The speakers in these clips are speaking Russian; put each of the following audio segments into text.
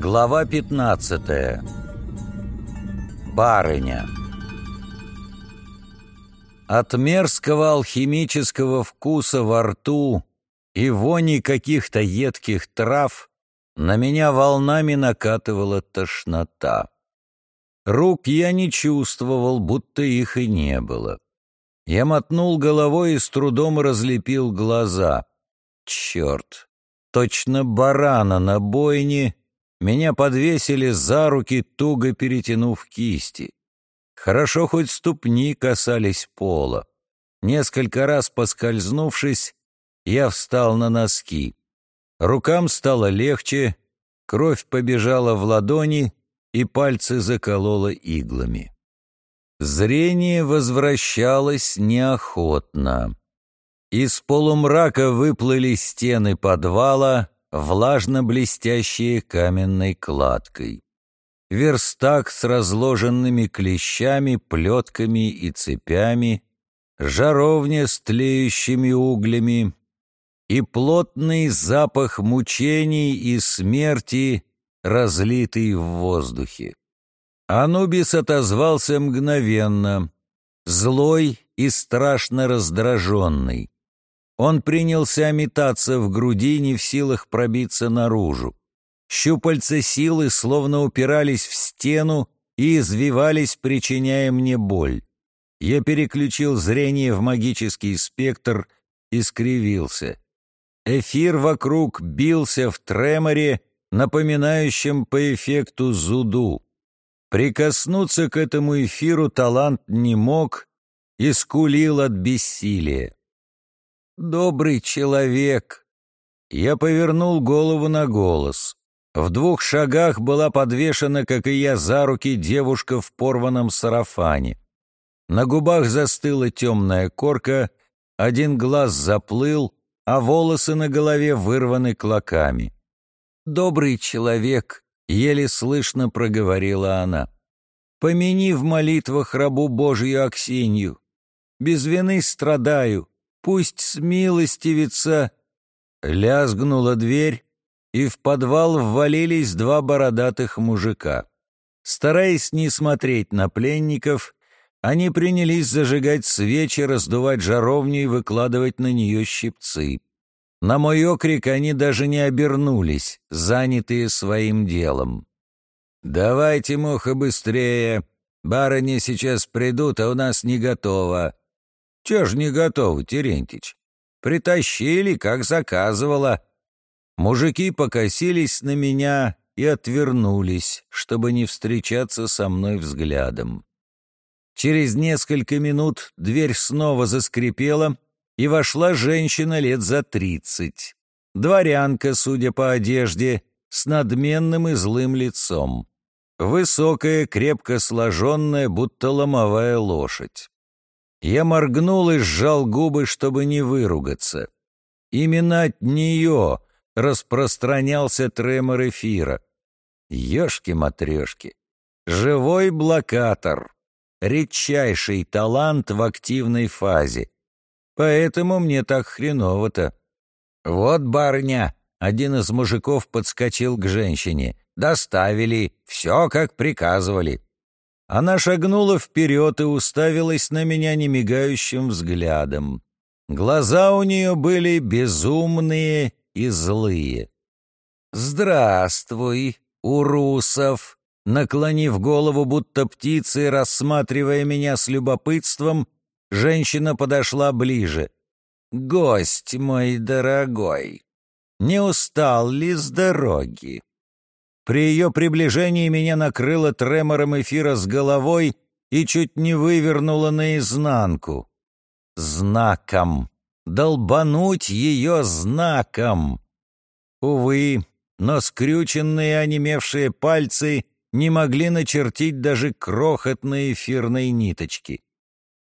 Глава 15 Барыня От мерзкого алхимического вкуса во рту и вони каких-то едких трав на меня волнами накатывала тошнота. Рук я не чувствовал, будто их и не было. Я мотнул головой и с трудом разлепил глаза. Черт! Точно барана на бойне меня подвесили за руки, туго перетянув кисти. Хорошо хоть ступни касались пола. Несколько раз поскользнувшись, я встал на носки. Рукам стало легче, кровь побежала в ладони, и пальцы заколола иглами. Зрение возвращалось неохотно. Из полумрака выплыли стены подвала, влажно-блестящие каменной кладкой. Верстак с разложенными клещами, плетками и цепями, жаровня с тлеющими углями и плотный запах мучений и смерти, разлитый в воздухе. Анубис отозвался мгновенно, злой и страшно раздраженный. Он принялся метаться в груди, не в силах пробиться наружу. Щупальца силы словно упирались в стену и извивались, причиняя мне боль. Я переключил зрение в магический спектр и скривился. Эфир вокруг бился в треморе, напоминающем по эффекту зуду. Прикоснуться к этому эфиру талант не мог и скулил от бессилия. «Добрый человек!» Я повернул голову на голос. В двух шагах была подвешена, как и я, за руки девушка в порванном сарафане. На губах застыла темная корка, один глаз заплыл, а волосы на голове вырваны клоками. «Добрый человек!» — еле слышно проговорила она. «Помяни в молитвах рабу Божью Аксинью. Без вины страдаю, пусть смилостивится...» Лязгнула дверь, и в подвал ввалились два бородатых мужика. Стараясь не смотреть на пленников, они принялись зажигать свечи, раздувать жаровню и выкладывать на нее щипцы. На мой окрик они даже не обернулись, занятые своим делом. «Давайте, муха, быстрее! Барыни сейчас придут, а у нас не готово. Чего ж не готовы, Терентич? Притащили, как заказывала. Мужики покосились на меня и отвернулись, чтобы не встречаться со мной взглядом. Через несколько минут дверь снова заскрипела, и вошла женщина лет за тридцать. Дворянка, судя по одежде, с надменным и злым лицом. Высокая, крепко сложенная, будто ломовая лошадь. Я моргнул и сжал губы, чтобы не выругаться. Именно от нее распространялся тремор эфира. Ёшки-матрёшки. Живой блокатор. Редчайший талант в активной фазе. Поэтому мне так хреново-то. Вот, барыня, один из мужиков подскочил к женщине. Доставили, все как приказывали. Она шагнула вперед и уставилась на меня немигающим взглядом. Глаза у нее были безумные и злые. «Здравствуй, Урусов!» Наклонив голову, будто птицей, рассматривая меня с любопытством, женщина подошла ближе. «Гость мой дорогой, не устал ли с дороги?» При ее приближении меня накрыло тремором эфира с головой и чуть не вывернуло наизнанку. Знаком. Долбануть ее знаком. Увы, но скрюченные онемевшие пальцы не могли начертить даже крохотные эфирные ниточки.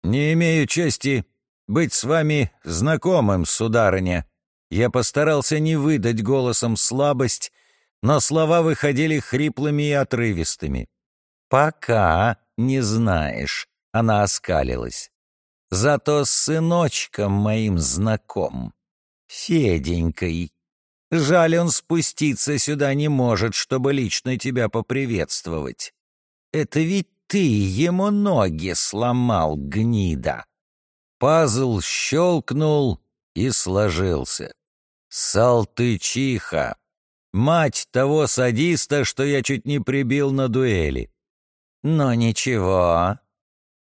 «Не имею чести быть с вами знакомым, сударыня». Я постарался не выдать голосом слабость, но слова выходили хриплыми и отрывистыми. «Пока не знаешь», — она оскалилась. «Зато с сыночком моим знаком, Феденькой. Жаль, он спуститься сюда не может, чтобы лично тебя поприветствовать. Это ведь ты ему ноги сломал, гнида. Пазл щелкнул и сложился. Салтычиха, мать того садиста, что я чуть не прибил на дуэли. Но ничего,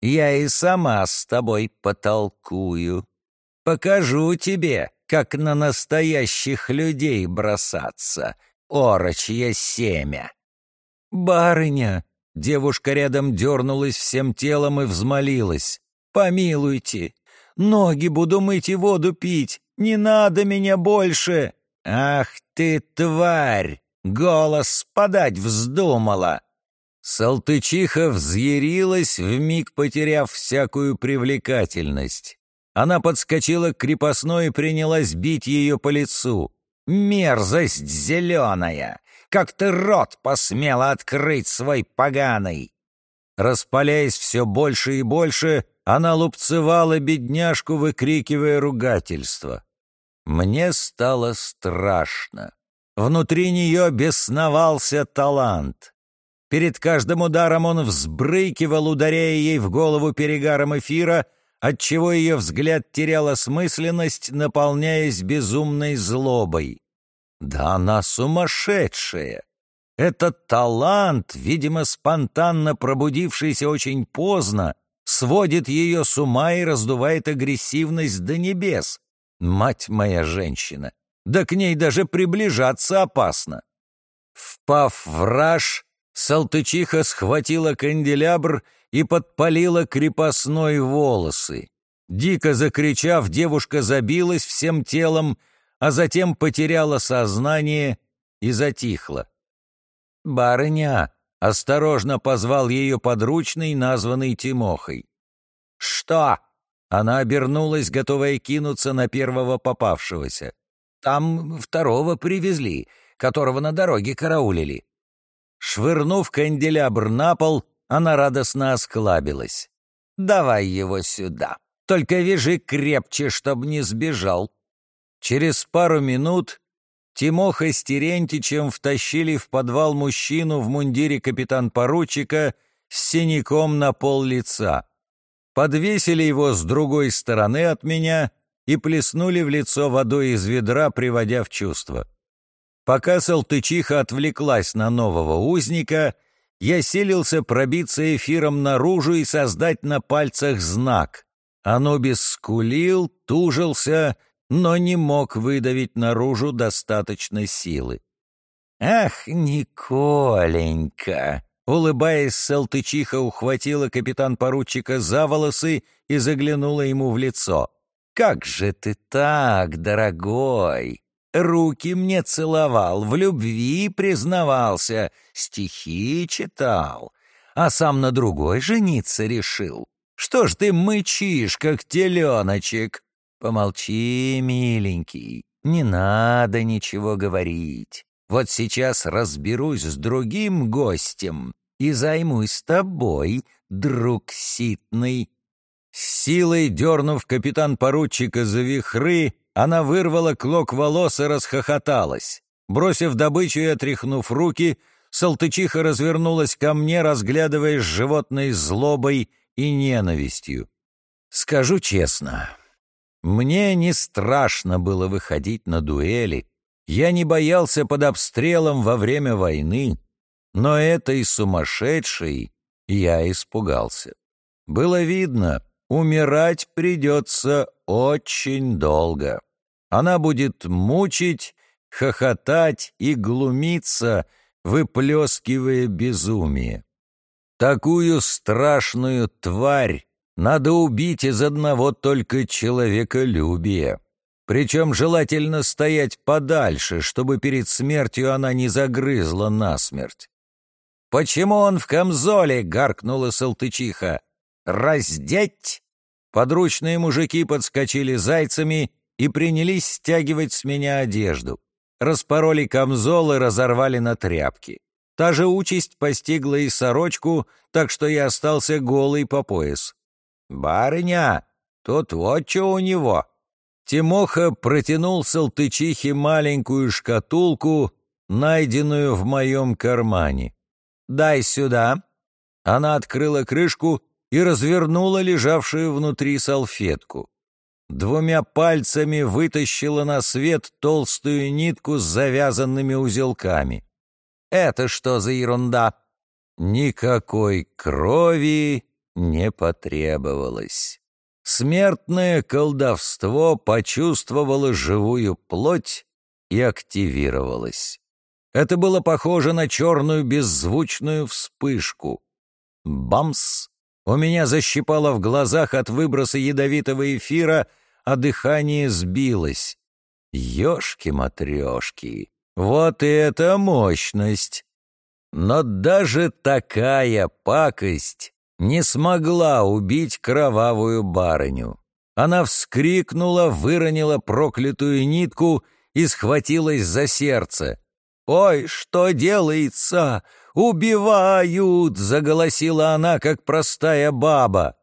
я и сама с тобой потолкую. Покажу тебе, как на настоящих людей бросаться, орочье семя. Барыня, девушка рядом дернулась всем телом и взмолилась. Помилуйте, ноги буду мыть и воду пить, не надо меня больше. Ах ты, тварь, голос подать вздумала. Салтычиха взъярилась, вмиг потеряв всякую привлекательность. Она подскочила к крепостной и принялась бить ее по лицу. «Мерзость зеленая! Как ты рот посмела открыть свой поганый!» Распаляясь все больше и больше, она лупцевала бедняжку, выкрикивая ругательство. Мне стало страшно. Внутри нее бесновался талант. Перед каждым ударом он взбрыкивал, ударяя ей в голову перегаром эфира, отчего ее взгляд терял осмысленность, наполняясь безумной злобой. Да она сумасшедшая! Этот талант, видимо, спонтанно пробудившийся очень поздно, сводит ее с ума и раздувает агрессивность до небес. Мать моя женщина! Да к ней даже приближаться опасно. Впав в раж, Салтычиха схватила канделябр и подпалила крепостной волосы. Дико закричав, девушка забилась всем телом, а затем потеряла сознание и затихла. «Барыня!» — осторожно позвал ее подручный, названный Тимохой. «Что?» — она обернулась, готовая кинуться на первого попавшегося. «Там второго привезли, которого на дороге караулили. Швырнув канделябр на пол, она радостно осклабилась. «Давай его сюда. Только вяжи крепче, чтоб не сбежал». Через пару минут Тимоха с Терентичем втащили в подвал мужчину в мундире капитан-поручика с синяком на пол лица. Подвесили его с другой стороны от меня и плеснули в лицо водой из ведра, приводя в чувство. Пока Салтычиха отвлеклась на нового узника, я селился пробиться эфиром наружу и создать на пальцах знак. Анубис скулил, тужился, но не мог выдавить наружу достаточной силы. «Ах, Николенька!» Улыбаясь, Салтычиха ухватила капитан-поручика за волосы и заглянула ему в лицо. «Как же ты так, дорогой! руки мне целовал, в любви признавался, стихи читал, а сам на другой жениться решил. Что ж ты мычишь, как теленочек? Помолчи, миленький, не надо ничего говорить. Вот сейчас разберусь с другим гостем и займусь тобой, друг ситный. С силой дернув капитан-поручика за вихры, она вырвала клок волос и расхохоталась. Бросив добычу и отряхнув руки, Салтычиха развернулась ко мне, разглядывая с животной злобой и ненавистью. Скажу честно, мне не страшно было выходить на дуэли. Я не боялся под обстрелом во время войны, но этой сумасшедшей я испугался. Было видно, умирать придется очень долго. Она будет мучить, хохотать и глумиться, выплескивая безумие. Такую страшную тварь надо убить из одного только человеколюбия. Причем желательно стоять подальше, чтобы перед смертью она не загрызла насмерть. «Почему он в камзоле?» — гаркнула Салтычиха. «Раздеть!» Подручные мужики подскочили зайцами и принялись стягивать с меня одежду. Распороли камзол и разорвали на тряпки. Та же участь постигла и сорочку, так что я остался голый по пояс. «Барыня, тут вот что у него!» Тимоха протянул Салтычихе маленькую шкатулку, найденную в моем кармане. «Дай сюда». Она открыла крышку и развернула лежавшую внутри салфетку. Двумя пальцами вытащила на свет толстую нитку с завязанными узелками. «Это что за ерунда?» Никакой крови не потребовалось. Смертное колдовство почувствовало живую плоть и активировалось. Это было похоже на черную беззвучную вспышку. Бамс! У меня защипало в глазах от выброса ядовитого эфира, а дыхание сбилось. Ёшки-матрёшки! Вот это мощность! Но даже такая пакость не смогла убить кровавую барыню. Она вскрикнула, выронила проклятую нитку и схватилась за сердце. «Ой, что делается? Убивают!» — заголосила она, как простая баба.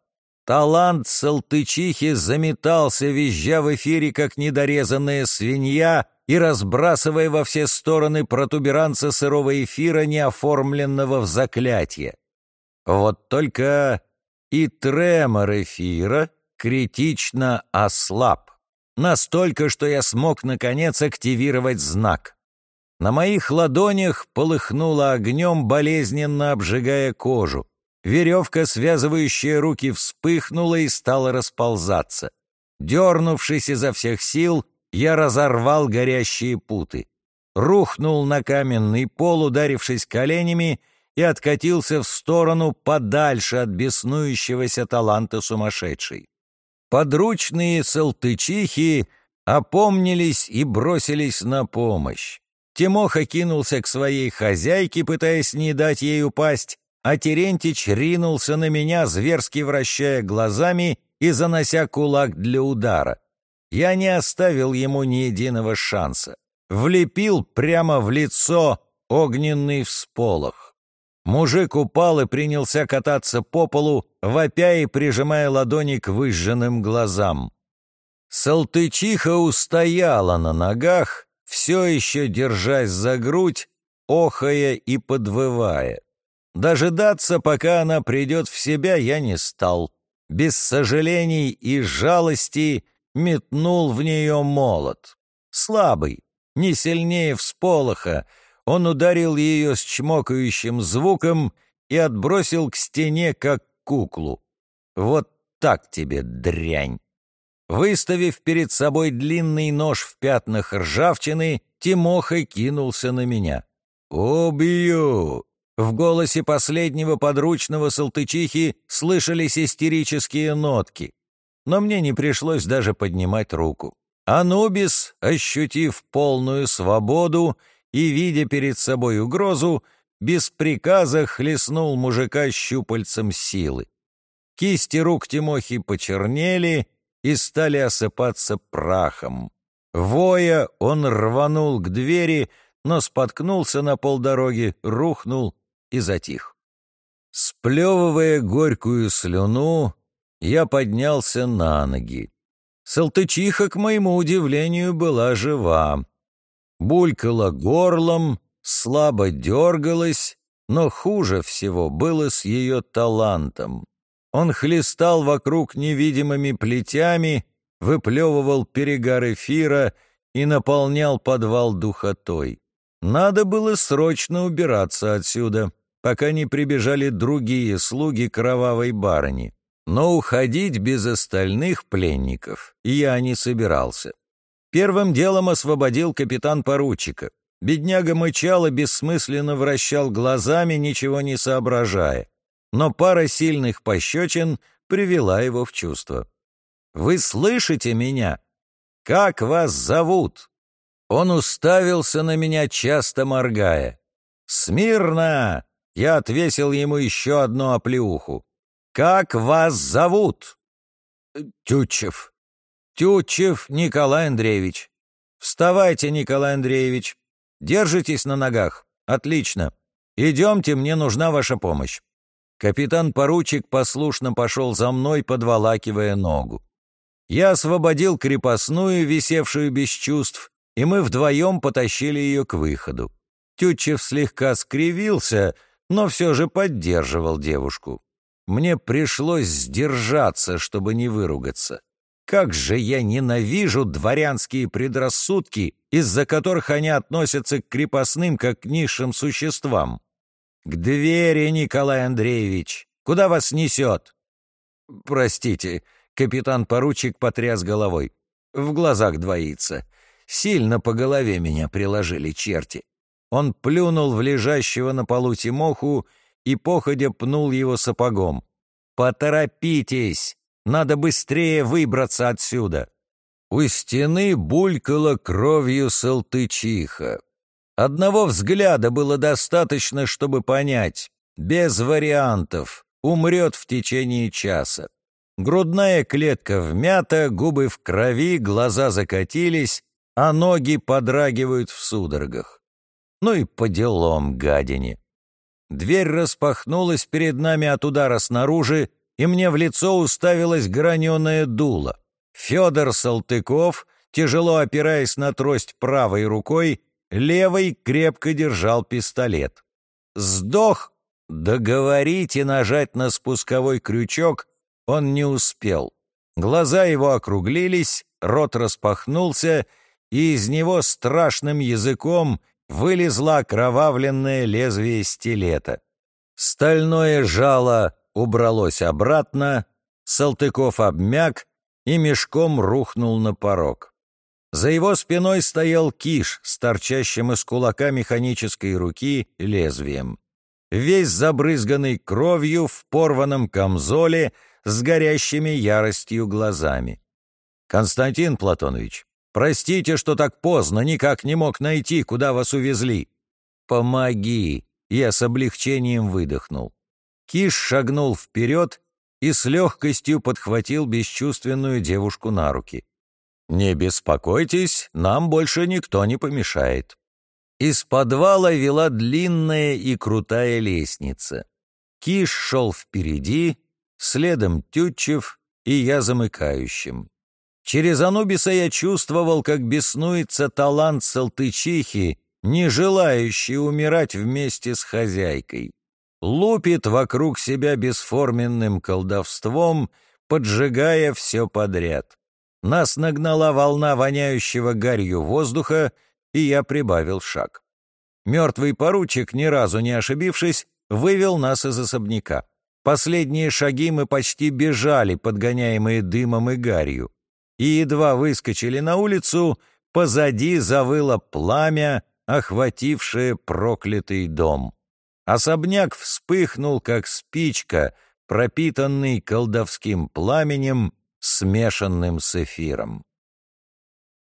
Талант Салтычихи заметался, визжа в эфире, как недорезанная свинья, и разбрасывая во все стороны протуберанца сырого эфира, не оформленного в заклятие. Вот только и тремор эфира критично ослаб. Настолько, что я смог, наконец, активировать знак. На моих ладонях полыхнуло огнем, болезненно обжигая кожу. Веревка, связывающая руки, вспыхнула и стала расползаться. Дернувшись изо всех сил, я разорвал горящие путы. Рухнул на каменный пол, ударившись коленями, и откатился в сторону подальше от беснующегося таланта сумасшедшей. Подручные салтычихи опомнились и бросились на помощь. Тимоха кинулся к своей хозяйке, пытаясь не дать ей упасть, а Терентич ринулся на меня, зверски вращая глазами и занося кулак для удара. Я не оставил ему ни единого шанса. Влепил прямо в лицо огненный всполох. Мужик упал и принялся кататься по полу, вопя и прижимая ладони к выжженным глазам. Салтычиха устояла на ногах, все еще держась за грудь, охая и подвывая. Дожидаться, пока она придет в себя, я не стал. Без сожалений и жалости метнул в нее молот. Слабый, не сильнее всполоха, он ударил ее с чмокающим звуком и отбросил к стене, как куклу. Вот так тебе дрянь. Выставив перед собой длинный нож в пятнах ржавчины, Тимоха кинулся на меня. «Убью!» В голосе последнего подручного Салтычихи слышались истерические нотки. Но мне не пришлось даже поднимать руку. Анубис, ощутив полную свободу и, видя перед собой угрозу, без приказа хлестнул мужика щупальцем силы. Кисти рук Тимохи почернели и стали осыпаться прахом. Воя, он рванул к двери, но споткнулся на полдороги, рухнул и затих. Сплевывая горькую слюну, я поднялся на ноги. Салтычиха, к моему удивлению, была жива. Булькала горлом, слабо дергалась, но хуже всего было с ее талантом. Он хлестал вокруг невидимыми плетями, выплевывал перегар эфира и наполнял подвал духотой. Надо было срочно убираться отсюда пока не прибежали другие слуги кровавой барыни. Но уходить без остальных пленников я не собирался. Первым делом освободил капитан поручика. Бедняга мычал и бессмысленно вращал глазами, ничего не соображая. Но пара сильных пощечин привела его в чувство. «Вы слышите меня? Как вас зовут?» Он уставился на меня, часто моргая. «Смирно! Я отвесил ему еще одну оплеуху. «Как вас зовут?» «Тютчев». «Тютчев Николай Андреевич». «Вставайте, Николай Андреевич. Держитесь на ногах. Отлично. Идемте, мне нужна ваша помощь». Капитан-поручик послушно пошел за мной, подволакивая ногу. Я освободил крепостную, висевшую без чувств, и мы вдвоем потащили ее к выходу. Тютчев слегка скривился, но все же поддерживал девушку. Мне пришлось сдержаться, чтобы не выругаться. Как же я ненавижу дворянские предрассудки, из-за которых они относятся к крепостным как к низшим существам. К двери, Николай Андреевич! Куда вас несет? Простите, капитан-поручик потряс головой. В глазах двоится. Сильно по голове меня приложили черти. Он плюнул в лежащего на полу Тимоху и походя пнул его сапогом. «Поторопитесь! Надо быстрее выбраться отсюда!» У стены булькала кровью салтычиха. Одного взгляда было достаточно, чтобы понять. Без вариантов. Умрет в течение часа. Грудная клетка вмята, губы в крови, глаза закатились, а ноги подрагивают в судорогах. Ну и по делам, гадине. Дверь распахнулась перед нами от удара снаружи, и мне в лицо уставилось граненое дуло. Федор Салтыков, тяжело опираясь на трость правой рукой, левой крепко держал пистолет. Сдох, договорить и нажать на спусковой крючок он не успел. Глаза его округлились, рот распахнулся, и из него страшным языком вылезло окровавленное лезвие стилета. Стальное жало убралось обратно, Салтыков обмяк и мешком рухнул на порог. За его спиной стоял киш с торчащим из кулака механической руки лезвием. Весь забрызганный кровью в порванном камзоле с горящими яростью глазами. «Константин Платонович, простите, что так поздно никак не мог найти, куда вас увезли. Помоги!» Я с облегчением выдохнул. Киш шагнул вперед и с легкостью подхватил бесчувственную девушку на руки. «Не беспокойтесь, нам больше никто не помешает». Из подвала вела длинная и крутая лестница. Киш шел впереди, следом Тютчев и я замыкающим. Через Анубиса я чувствовал, как беснуется талант Салтычихи, не желающий умирать вместе с хозяйкой. Лупит вокруг себя бесформенным колдовством, поджигая все подряд. Нас нагнала волна воняющего гарью воздуха, и я прибавил шаг. Мертвый поручик, ни разу не ошибившись, вывел нас из особняка. Последние шаги мы почти бежали, подгоняемые дымом и гарью. И едва выскочили на улицу, позади завыло пламя, охватившее проклятый дом. Особняк вспыхнул, как спичка, пропитанный колдовским пламенем, смешанным с эфиром.